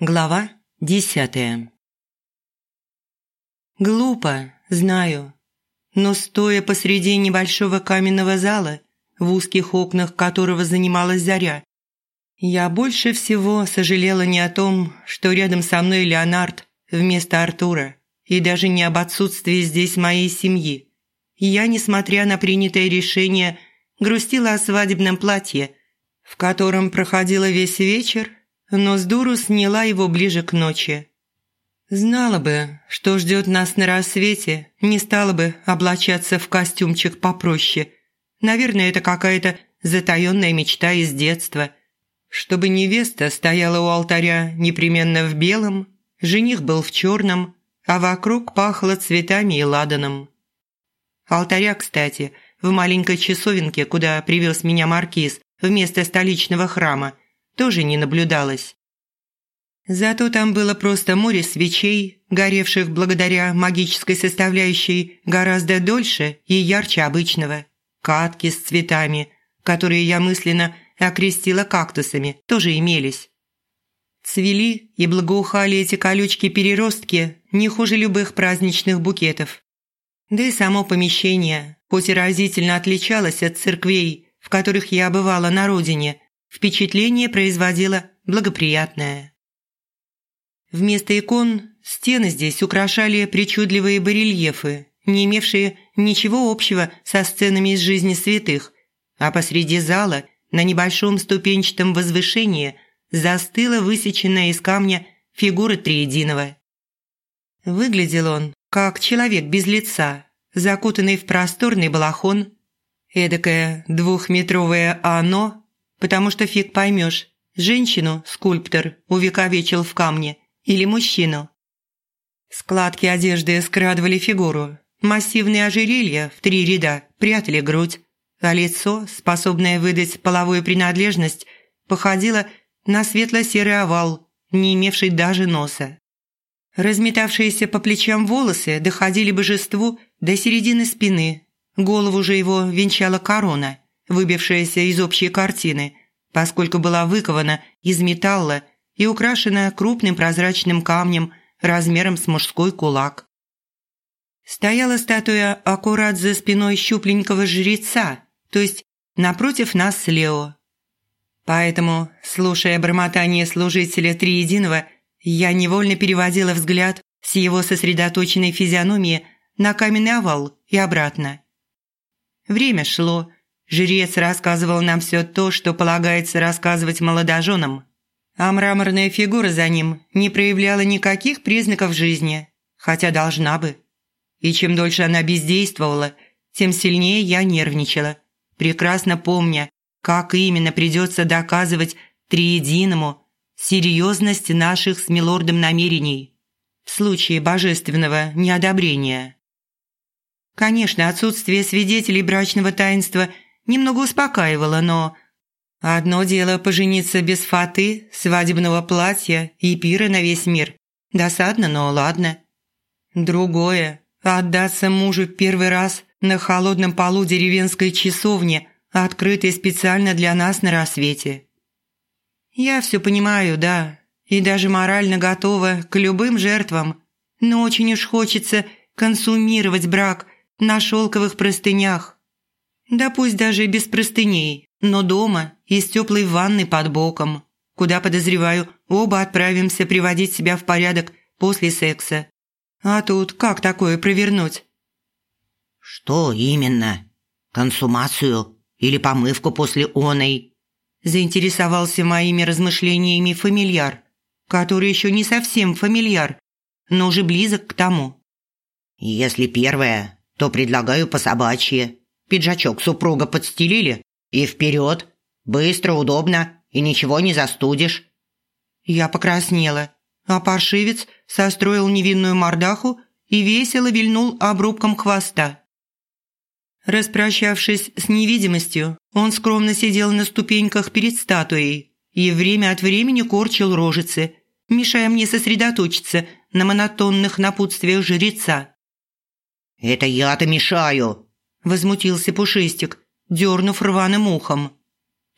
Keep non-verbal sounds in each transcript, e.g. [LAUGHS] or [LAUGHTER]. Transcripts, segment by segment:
Глава десятая Глупо, знаю, но стоя посреди небольшого каменного зала, в узких окнах которого занималась заря, я больше всего сожалела не о том, что рядом со мной Леонард вместо Артура, и даже не об отсутствии здесь моей семьи. Я, несмотря на принятое решение, грустила о свадебном платье, в котором проходила весь вечер но с дуру сняла его ближе к ночи. Знала бы, что ждет нас на рассвете, не стала бы облачаться в костюмчик попроще. Наверное, это какая-то затаённая мечта из детства. Чтобы невеста стояла у алтаря непременно в белом, жених был в черном, а вокруг пахло цветами и ладаном. Алтаря, кстати, в маленькой часовенке, куда привез меня маркиз, вместо столичного храма – тоже не наблюдалось. Зато там было просто море свечей, горевших благодаря магической составляющей гораздо дольше и ярче обычного. Катки с цветами, которые я мысленно окрестила кактусами, тоже имелись. Цвели и благоухали эти колючки-переростки не хуже любых праздничных букетов. Да и само помещение, хоть и разительно отличалось от церквей, в которых я бывала на родине – впечатление производило благоприятное. Вместо икон стены здесь украшали причудливые барельефы, не имевшие ничего общего со сценами из жизни святых, а посреди зала на небольшом ступенчатом возвышении застыла высеченная из камня фигура Триединого. Выглядел он как человек без лица, закутанный в просторный балахон, эдакое двухметровое оно потому что фиг поймешь, женщину скульптор увековечил в камне. Или мужчину. Складки одежды скрадывали фигуру, массивные ожерелья в три ряда прятали грудь, а лицо, способное выдать половую принадлежность, походило на светло-серый овал, не имевший даже носа. Разметавшиеся по плечам волосы доходили божеству до середины спины, голову же его венчала корона – выбившаяся из общей картины, поскольку была выкована из металла и украшена крупным прозрачным камнем размером с мужской кулак. Стояла статуя аккурат за спиной щупленького жреца, то есть напротив нас с Лео. Поэтому, слушая бормотание служителя Триединого, я невольно переводила взгляд с его сосредоточенной физиономии на каменный овал и обратно. Время шло, Жрец рассказывал нам все то, что полагается рассказывать молодоженам. А мраморная фигура за ним не проявляла никаких признаков жизни, хотя должна бы. И чем дольше она бездействовала, тем сильнее я нервничала, прекрасно помня, как именно придется доказывать триединому серьезность наших с милордом намерений в случае божественного неодобрения. Конечно, отсутствие свидетелей брачного таинства – немного успокаивало, но... Одно дело пожениться без фаты, свадебного платья и пира на весь мир. Досадно, но ладно. Другое – отдаться мужу первый раз на холодном полу деревенской часовни, открытой специально для нас на рассвете. Я все понимаю, да, и даже морально готова к любым жертвам, но очень уж хочется консумировать брак на шелковых простынях, да пусть даже и без простыней, но дома и с теплой ванной под боком, куда, подозреваю, оба отправимся приводить себя в порядок после секса. А тут как такое провернуть? «Что именно? Консумацию или помывку после оной?» Заинтересовался моими размышлениями фамильяр, который еще не совсем фамильяр, но уже близок к тому. «Если первое, то предлагаю по собачьи. Пиджачок супруга подстелили и вперед. Быстро, удобно и ничего не застудишь». Я покраснела, а паршивец состроил невинную мордаху и весело вильнул обрубком хвоста. Распрощавшись с невидимостью, он скромно сидел на ступеньках перед статуей и время от времени корчил рожицы, мешая мне сосредоточиться на монотонных напутствиях жреца. «Это я-то мешаю!» Возмутился Пушистик, дернув рваным ухом.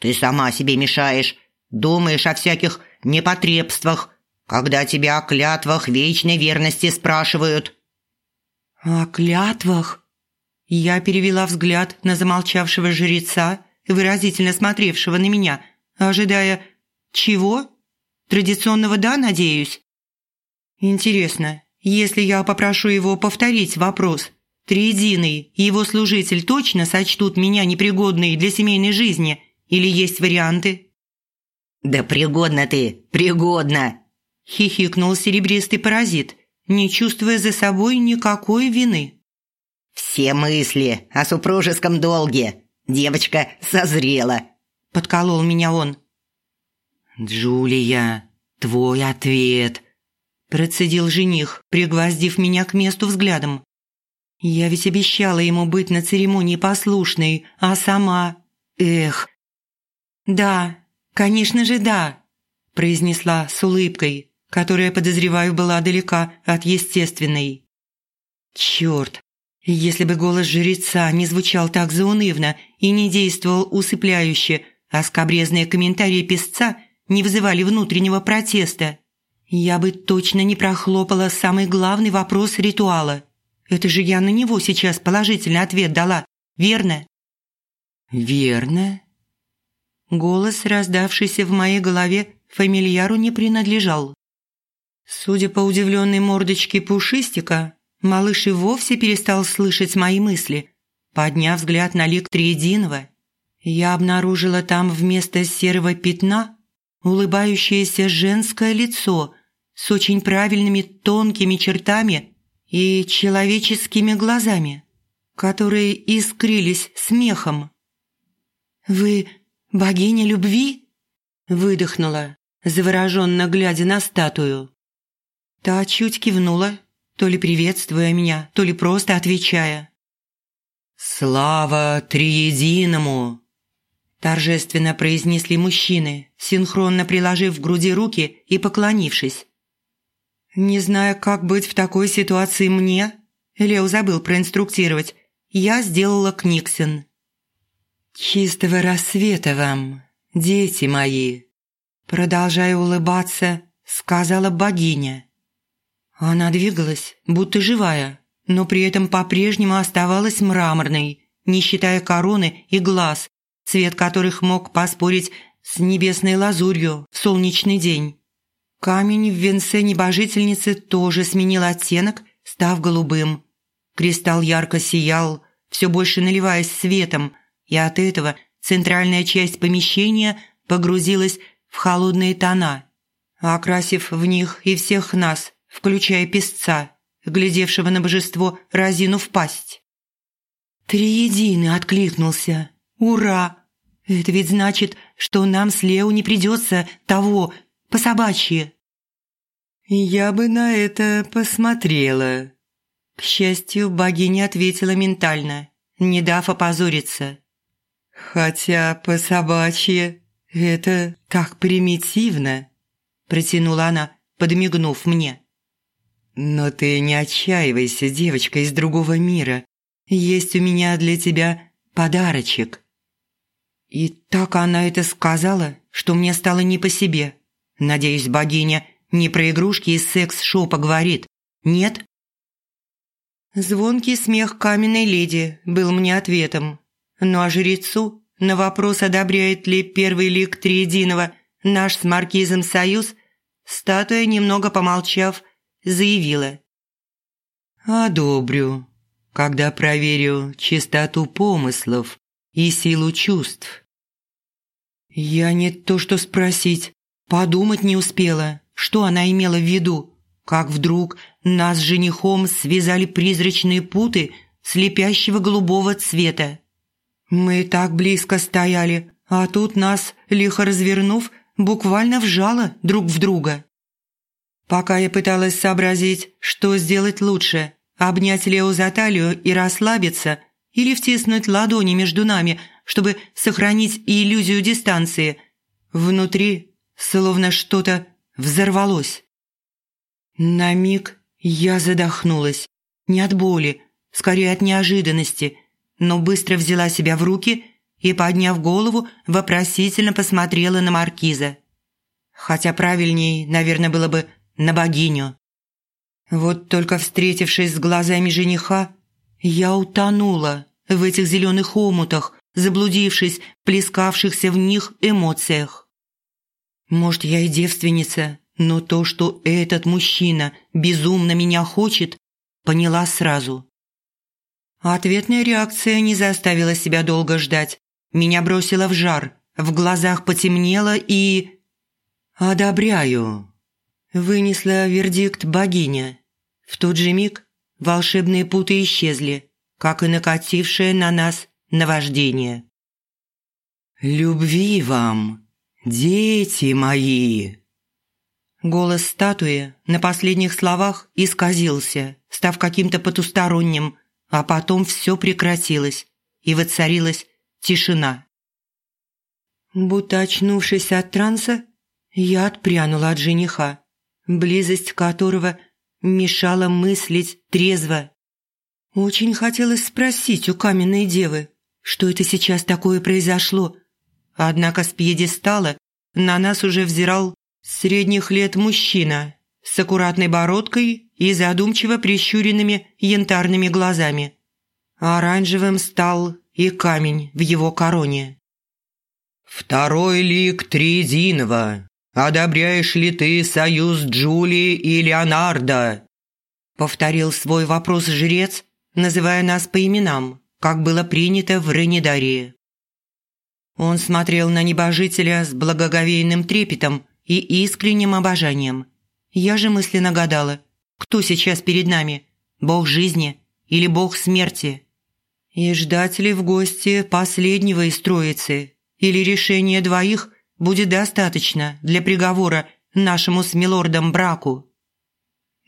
«Ты сама себе мешаешь, думаешь о всяких непотребствах, когда тебя о клятвах вечной верности спрашивают». «О клятвах?» Я перевела взгляд на замолчавшего жреца, выразительно смотревшего на меня, ожидая «Чего? Традиционного «да», надеюсь?» «Интересно, если я попрошу его повторить вопрос, Триединый и его служитель точно сочтут меня непригодной для семейной жизни или есть варианты?» «Да пригодна ты, пригодна!» – хихикнул серебристый паразит, не чувствуя за собой никакой вины. «Все мысли о супружеском долге. Девочка созрела», – подколол меня он. «Джулия, твой ответ», – процедил жених, пригвоздив меня к месту взглядом. Я ведь обещала ему быть на церемонии послушной, а сама... Эх. «Да, конечно же, да», – произнесла с улыбкой, которая, подозреваю, была далека от естественной. «Черт, если бы голос жреца не звучал так заунывно и не действовал усыпляюще, а скобрезные комментарии песца не вызывали внутреннего протеста, я бы точно не прохлопала самый главный вопрос ритуала. Это же я на него сейчас положительный ответ дала, верно?» «Верно». Голос, раздавшийся в моей голове, фамильяру не принадлежал. Судя по удивленной мордочке пушистика, малыш и вовсе перестал слышать мои мысли. Подняв взгляд на лик Триединого, я обнаружила там вместо серого пятна улыбающееся женское лицо с очень правильными тонкими чертами и человеческими глазами, которые искрились смехом. «Вы богиня любви?» – выдохнула, завороженно глядя на статую. Та чуть кивнула, то ли приветствуя меня, то ли просто отвечая. «Слава Триединому!» Торжественно произнесли мужчины, синхронно приложив к груди руки и поклонившись. Не зная, как быть в такой ситуации мне, Лео забыл проинструктировать, я сделала книгсен. «Чистого рассвета вам, дети мои!» Продолжая улыбаться, сказала богиня. Она двигалась, будто живая, но при этом по-прежнему оставалась мраморной, не считая короны и глаз, цвет которых мог поспорить с небесной лазурью в солнечный день. Камень в венце небожительницы тоже сменил оттенок, став голубым. Кристалл ярко сиял, все больше наливаясь светом, и от этого центральная часть помещения погрузилась в холодные тона, окрасив в них и всех нас, включая песца, глядевшего на божество разину в пасть. Триединый откликнулся. «Ура! Это ведь значит, что нам с Лео не придется того, по собачьи». «Я бы на это посмотрела». К счастью, богиня ответила ментально, не дав опозориться. «Хотя по собачьи это так примитивно», – протянула она, подмигнув мне. «Но ты не отчаивайся, девочка из другого мира. Есть у меня для тебя подарочек». И так она это сказала, что мне стало не по себе. Надеюсь, богиня не про игрушки и секс-шопа говорит. Нет? Звонкий смех каменной леди был мне ответом. Ну а жрецу на вопрос, одобряет ли первый лик Триединого наш с Маркизом союз, статуя, немного помолчав, заявила. «Одобрю, когда проверю чистоту помыслов и силу чувств». Я не то что спросить, подумать не успела, что она имела в виду, как вдруг нас с женихом связали призрачные путы слепящего голубого цвета. Мы так близко стояли, а тут нас, лихо развернув, буквально вжало друг в друга. Пока я пыталась сообразить, что сделать лучше – обнять Лео за талию и расслабиться, или втиснуть ладони между нами – чтобы сохранить иллюзию дистанции. Внутри словно что-то взорвалось. На миг я задохнулась. Не от боли, скорее от неожиданности, но быстро взяла себя в руки и, подняв голову, вопросительно посмотрела на маркиза. Хотя правильней, наверное, было бы на богиню. Вот только встретившись с глазами жениха, я утонула в этих зеленых омутах, заблудившись в плескавшихся в них эмоциях. Может, я и девственница, но то, что этот мужчина безумно меня хочет, поняла сразу. Ответная реакция не заставила себя долго ждать. Меня бросило в жар, в глазах потемнело и... «Одобряю», – вынесла вердикт богиня. В тот же миг волшебные путы исчезли, как и накатившее на нас наваждение. «Любви вам, дети мои!» Голос статуи на последних словах исказился, став каким-то потусторонним, а потом все прекратилось, и воцарилась тишина. Будто очнувшись от транса, я отпрянула от жениха, близость которого мешала мыслить трезво. Очень хотелось спросить у каменной девы, что это сейчас такое произошло. Однако с пьедестала на нас уже взирал средних лет мужчина с аккуратной бородкой и задумчиво прищуренными янтарными глазами. Оранжевым стал и камень в его короне. «Второй лик Триединого. Одобряешь ли ты союз Джулии и Леонардо?» Повторил свой вопрос жрец, называя нас по именам, как было принято в Ренедарии. Он смотрел на небожителя с благоговейным трепетом и искренним обожанием. Я же мысленно гадала, кто сейчас перед нами – бог жизни или бог смерти? И ждать ли в гости последнего из троицы – или решение двоих будет достаточно для приговора нашему с милордом браку?»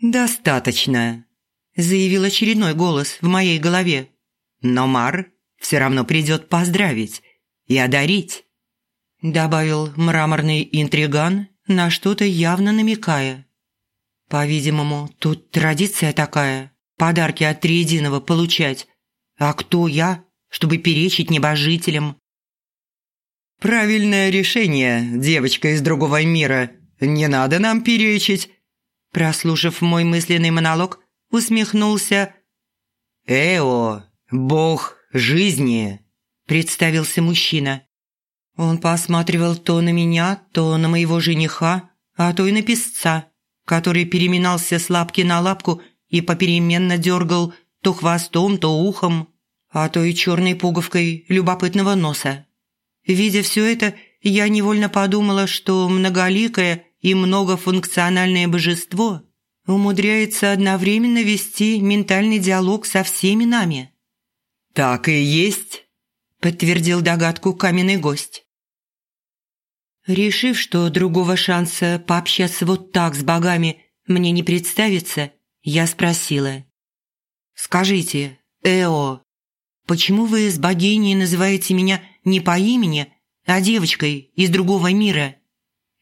«Достаточно», – заявил очередной голос в моей голове. «Но Мар все равно придет поздравить и одарить», – добавил мраморный интриган, на что-то явно намекая. «По-видимому, тут традиция такая – подарки от Триединого получать. А кто я, чтобы перечить небожителям?» «Правильное решение, девочка из другого мира. Не надо нам перечить». Прослушав мой мысленный монолог, усмехнулся. «Эо, бог жизни», – представился мужчина. Он посматривал то на меня, то на моего жениха, а то и на песца, который переминался с лапки на лапку и попеременно дергал то хвостом, то ухом, а то и черной пуговкой любопытного носа. Видя все это, я невольно подумала, что многоликое и многофункциональное божество умудряется одновременно вести ментальный диалог со всеми нами. «Так и есть», – подтвердил догадку каменный гость. Решив, что другого шанса пообщаться вот так с богами мне не представится, я спросила. «Скажите, Эо, почему вы с богиней называете меня не по имени, а девочкой из другого мира.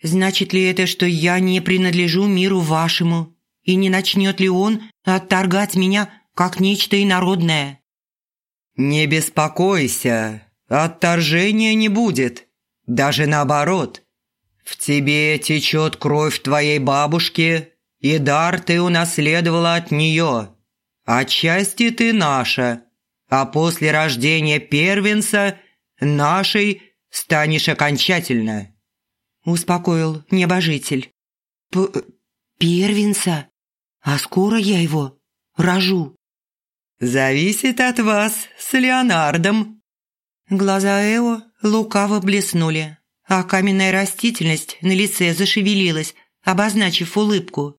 Значит ли это, что я не принадлежу миру вашему, и не начнет ли он отторгать меня как нечто инородное? Не беспокойся, отторжения не будет, даже наоборот. В тебе течет кровь твоей бабушки, и дар ты унаследовала от нее. Отчасти ты наша, а после рождения первенца – нашей станешь окончательно», – успокоил небожитель. П «Первенца? А скоро я его рожу?» «Зависит от вас с Леонардом». Глаза Эо лукаво блеснули, а каменная растительность на лице зашевелилась, обозначив улыбку.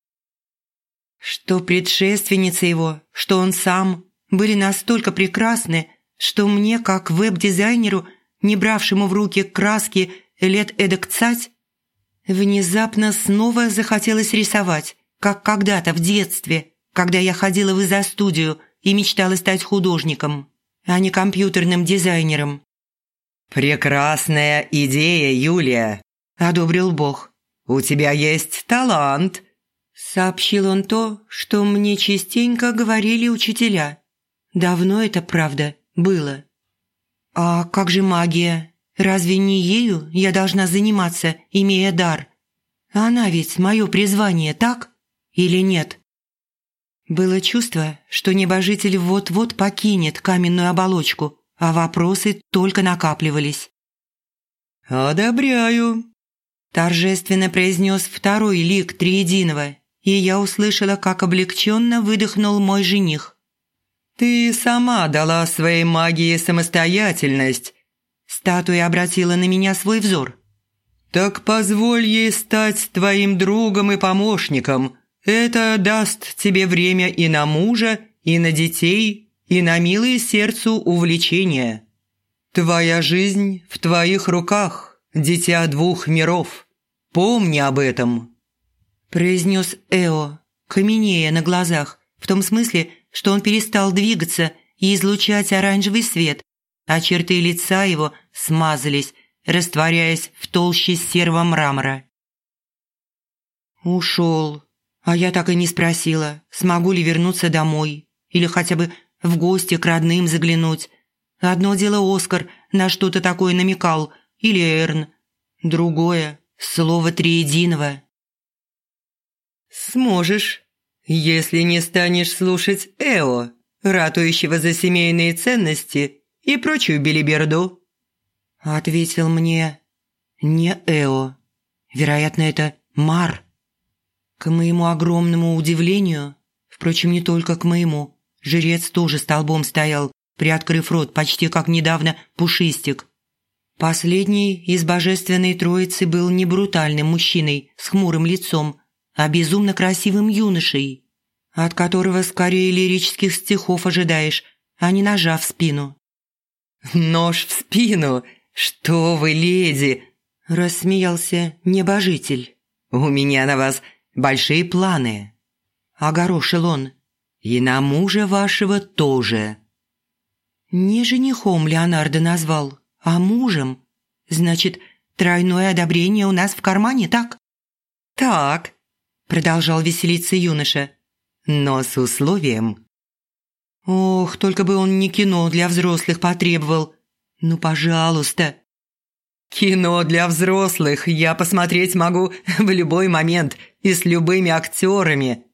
Что предшественница его, что он сам были настолько прекрасны, что мне, как веб-дизайнеру, не бравшему в руки краски лет эдак цать, внезапно снова захотелось рисовать, как когда-то в детстве, когда я ходила в изо-студию и мечтала стать художником, а не компьютерным дизайнером. «Прекрасная идея, Юлия», – одобрил Бог. «У тебя есть талант», – сообщил он то, что мне частенько говорили учителя. Давно это правда было. А как же магия? Разве не ею я должна заниматься, имея дар? Она ведь мое призвание, так? или нет? Было чувство, что небожитель вот-вот покинет каменную оболочку, а вопросы только накапливались. «Одобряю», – торжественно произнес второй лик Триединого, и я услышала, как облегченно выдохнул мой жених. «Ты сама дала своей магии самостоятельность», – статуя обратила на меня свой взор. «Так позволь ей стать твоим другом и помощником. Это даст тебе время и на мужа, и на детей, и на милые сердцу увлечения. Твоя жизнь в твоих руках, дитя двух миров. Помни об этом». Произнес Эо, каменея на глазах, в том смысле, что он перестал двигаться и излучать оранжевый свет, а черты лица его смазались, растворяясь в толще серого мрамора. Ушел, а я так и не спросила, смогу ли вернуться домой или хотя бы в гости к родным заглянуть. Одно дело Оскар на что-то такое намекал, или Эрн. Другое – слово триединого. «Сможешь, если не станешь слушать Эо, ратующего за семейные ценности и прочую белиберду». Ответил мне не Эо. Вероятно, это Мар. К моему огромному удивлению, впрочем, не только к моему, жрец тоже столбом стоял, приоткрыв рот почти как недавно пушистик. Последний из божественной троицы был не брутальным мужчиной с хмурым лицом, а безумно красивым юношей, от которого скорее лирических стихов ожидаешь, а не ножа в спину. «Нож в спину? Что вы, леди!» – рассмеялся небожитель. «У меня на вас большие планы», – огорошил он. «И на мужа вашего тоже». Не женихом Леонардо назвал, а мужем. Значит, тройное одобрение у нас в кармане, так? Так, продолжал веселиться юноша. Но с условием. Ох, только бы он не кино для взрослых потребовал. Ну, пожалуйста. Кино для взрослых я посмотреть могу [LAUGHS] в любой момент и с любыми актерами.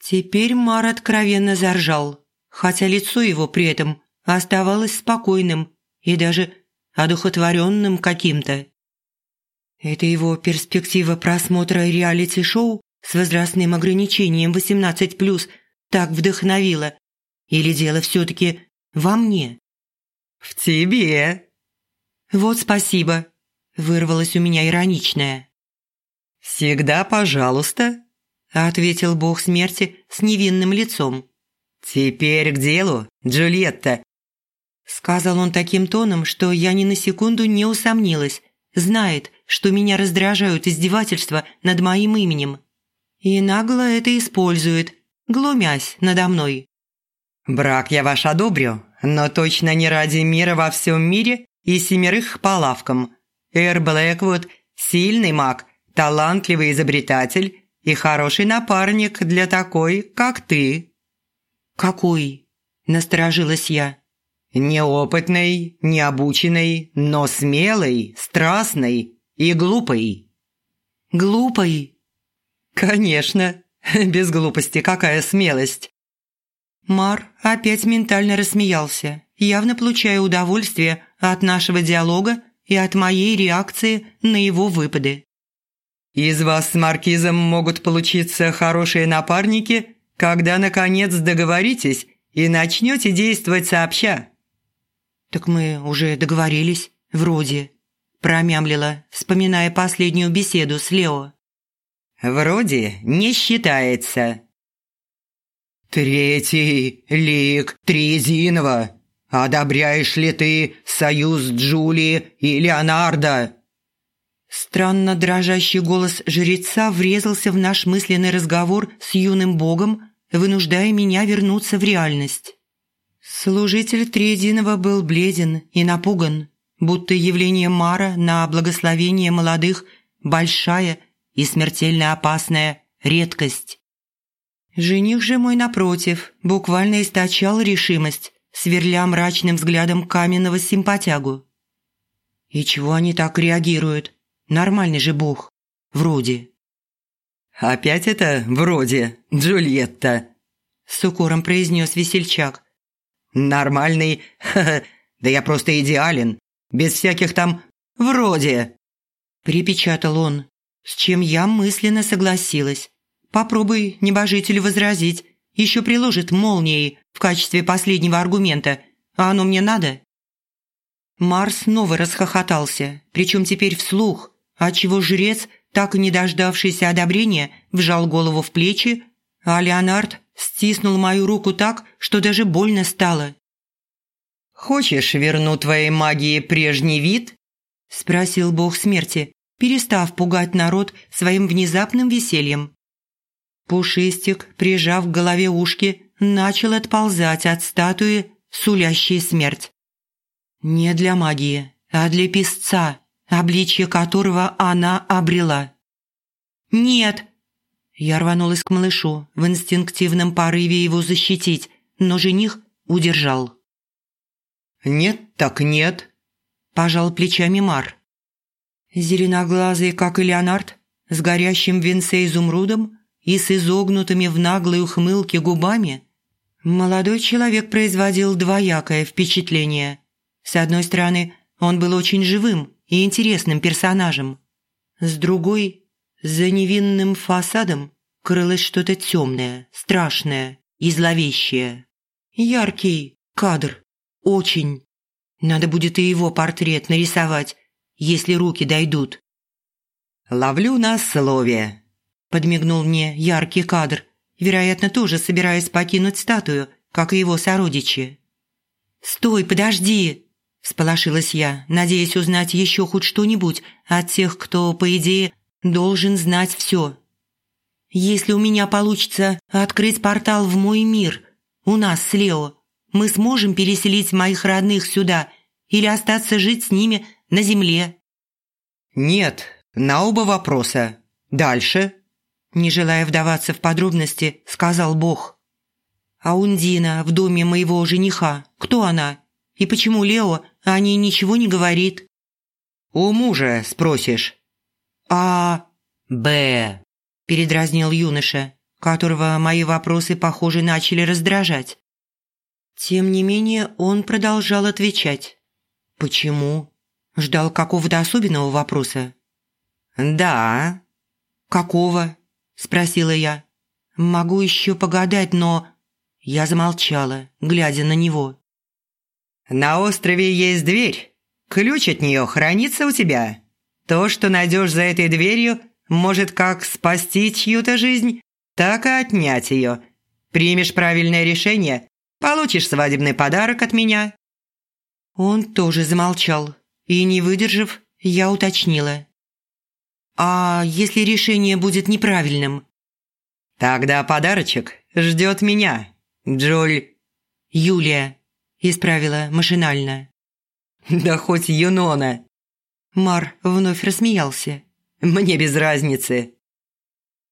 Теперь Мар откровенно заржал, хотя лицо его при этом оставалось спокойным и даже одухотворенным каким-то. Это его перспектива просмотра реалити-шоу с возрастным ограничением 18+, так вдохновила? Или дело все-таки во мне? «В тебе!» «Вот спасибо», – вырвалось у меня ироничное. «Всегда пожалуйста», – ответил бог смерти с невинным лицом. «Теперь к делу, Джульетта». Сказал он таким тоном, что я ни на секунду не усомнилась. Знает, что меня раздражают издевательства над моим именем и нагло это использует, глумясь надо мной. «Брак я ваш одобрю, но точно не ради мира во всем мире и семерых по лавкам. Эр Блэквуд – сильный маг, талантливый изобретатель и хороший напарник для такой, как ты». «Какой?» – насторожилась я. «Неопытный, необученный, но смелый, страстный и глупый». «Глупый?» «Конечно. [LAUGHS] Без глупости какая смелость!» Мар опять ментально рассмеялся, явно получая удовольствие от нашего диалога и от моей реакции на его выпады. «Из вас с Маркизом могут получиться хорошие напарники, когда, наконец, договоритесь и начнете действовать сообща». «Так мы уже договорились, вроде», – промямлила, вспоминая последнюю беседу с Лео. Вроде не считается. Третий лик Триезинова. Одобряешь ли ты союз Джулии и Леонардо? Странно дрожащий голос жреца врезался в наш мысленный разговор с юным богом, вынуждая меня вернуться в реальность. Служитель Триединого был бледен и напуган, будто явление Мара на благословение молодых – большая и смертельно опасная редкость. Жених же мой, напротив, буквально источал решимость, сверля мрачным взглядом каменного симпатягу. И чего они так реагируют? Нормальный же бог. Вроде. «Опять это вроде Джульетта», – с укором произнес весельчак. «Нормальный, да я просто идеален, без всяких там «вроде», – припечатал он, с чем я мысленно согласилась. Попробуй, небожитель, возразить, еще приложит молнией в качестве последнего аргумента, а оно мне надо?» Марс снова расхохотался, причем теперь вслух, отчего жрец, так и не дождавшийся одобрения, вжал голову в плечи, а Леонард стиснул мою руку так, что даже больно стало. «Хочешь верну твоей магии прежний вид?» – спросил бог смерти, перестав пугать народ своим внезапным весельем. Пушистик, прижав к голове ушки, начал отползать от статуи, сулящей смерть. Не для магии, а для песца, обличье которого она обрела. «Нет!» Я рванулась к малышу в инстинктивном порыве его защитить, но жених удержал. «Нет так нет», – пожал плечами Мар. Зеленоглазый, как и Леонард, с горящим в венце изумрудом и с изогнутыми в наглой ухмылке губами, молодой человек производил двоякое впечатление – с одной стороны, он был очень живым и интересным персонажем. С другой, за невинным фасадом крылось что-то темное, страшное и зловещее. Яркий кадр. Очень. Надо будет и его портрет нарисовать, если руки дойдут. «Ловлю на слове», – подмигнул мне яркий кадр, вероятно, тоже собираясь покинуть статую, как и его сородичи. «Стой, подожди!» Сполошилась я, надеясь узнать еще хоть что-нибудь от тех, кто, по идее, должен знать все. Если у меня получится открыть портал в мой мир, у нас с Лео, мы сможем переселить моих родных сюда или остаться жить с ними на земле? Нет, на оба вопроса. Дальше. Не желая вдаваться в подробности, сказал Бог. А Ундина в доме моего жениха, кто она? И почему Лео о ней ничего не говорит?» «У мужа спросишь». «А...» «Б...» – передразнил юноша, которого мои вопросы, похоже, начали раздражать. Тем не менее, он продолжал отвечать. «Почему?» Ждал какого-то особенного вопроса. «Да». «Какого?» – спросила я. «Могу еще погадать, но...» Я замолчала, глядя на него. На острове есть дверь. Ключ от нее хранится у тебя. То, что найдешь за этой дверью, может как спасти чью-то жизнь, так и отнять ее. Примешь правильное решение, получишь свадебный подарок от меня». Он тоже замолчал, и, не выдержав, я уточнила. «А если решение будет неправильным?» «Тогда подарочек ждет меня, Джуль...» «Юлия», Исправила машинально. «Да хоть Юнона!» Мар вновь рассмеялся. «Мне без разницы».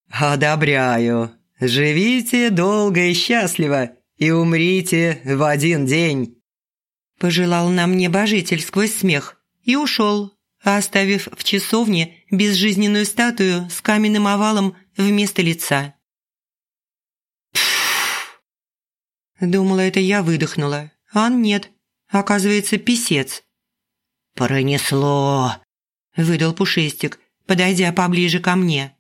«Одобряю. Живите долго и счастливо и умрите в один день». Пожелал нам небожитель сквозь смех и ушел, оставив в часовне безжизненную статую с каменным овалом вместо лица. Думала, это я выдохнула, а нет, оказывается, писец. «Пронесло!» – выдал Пушистик, подойдя поближе ко мне.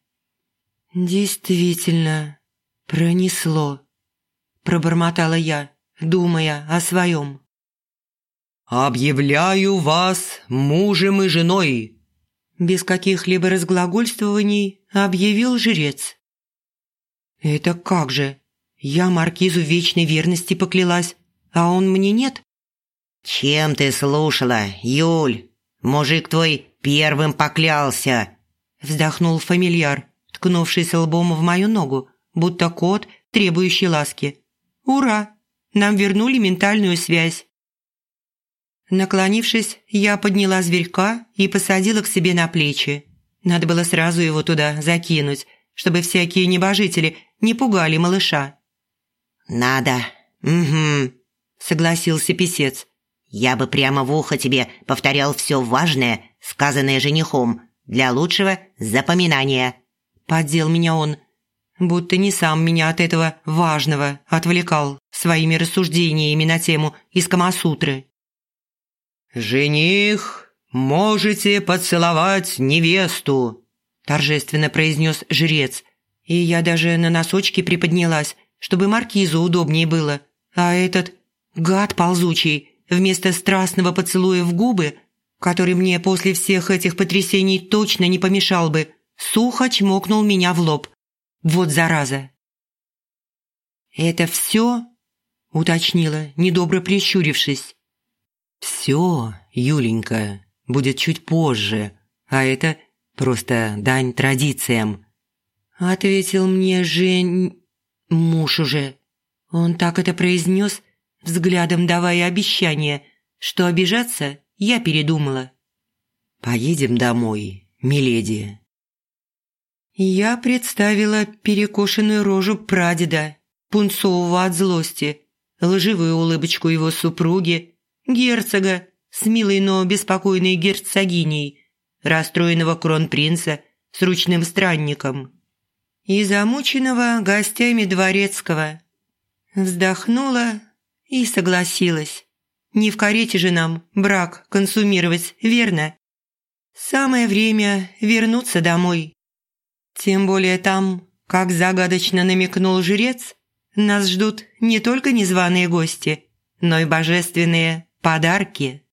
«Действительно, пронесло», – пробормотала я, думая о своем. «Объявляю вас мужем и женой!» Без каких-либо разглагольствований объявил жрец. «Это как же? Я маркизу вечной верности поклялась, а он мне нет?» «Чем ты слушала, Юль? Мужик твой первым поклялся!» Вздохнул фамильяр, ткнувшийся лбом в мою ногу, будто кот, требующий ласки. «Ура! Нам вернули ментальную связь!» Наклонившись, я подняла зверька и посадила к себе на плечи. Надо было сразу его туда закинуть, чтобы всякие небожители не пугали малыша. «Надо. Угу», – согласился писец. «Я бы прямо в ухо тебе повторял все важное, сказанное женихом, для лучшего запоминания. – поддел меня он. Будто не сам меня от этого важного отвлекал своими рассуждениями на тему из Камасутры. «Жених, можете поцеловать невесту», – торжественно произнес жрец. И я даже на носочки приподнялась, чтобы маркизу удобнее было. А этот гад ползучий вместо страстного поцелуя в губы, который мне после всех этих потрясений точно не помешал бы, сухо чмокнул меня в лоб. Вот зараза. «Это все?» – уточнила, недобро прищурившись. «Все, Юленька, будет чуть позже, а это просто дань традициям», – ответил мне Жень... муж уже. Он так это произнес, взглядом давая обещание, что обижаться я передумала. «Поедем домой, миледи». Я представила перекошенную рожу прадеда, пунцового от злости, лживую улыбочку его супруги, герцога с милой, но беспокойной герцогиней, расстроенного кронпринца с ручным странником и замученного гостями дворецкого. Вздохнула и согласилась. Не в карете же нам брак консумировать, верно? Самое время вернуться домой. Тем более там, как загадочно намекнул жрец, нас ждут не только незваные гости, но и божественные подарки.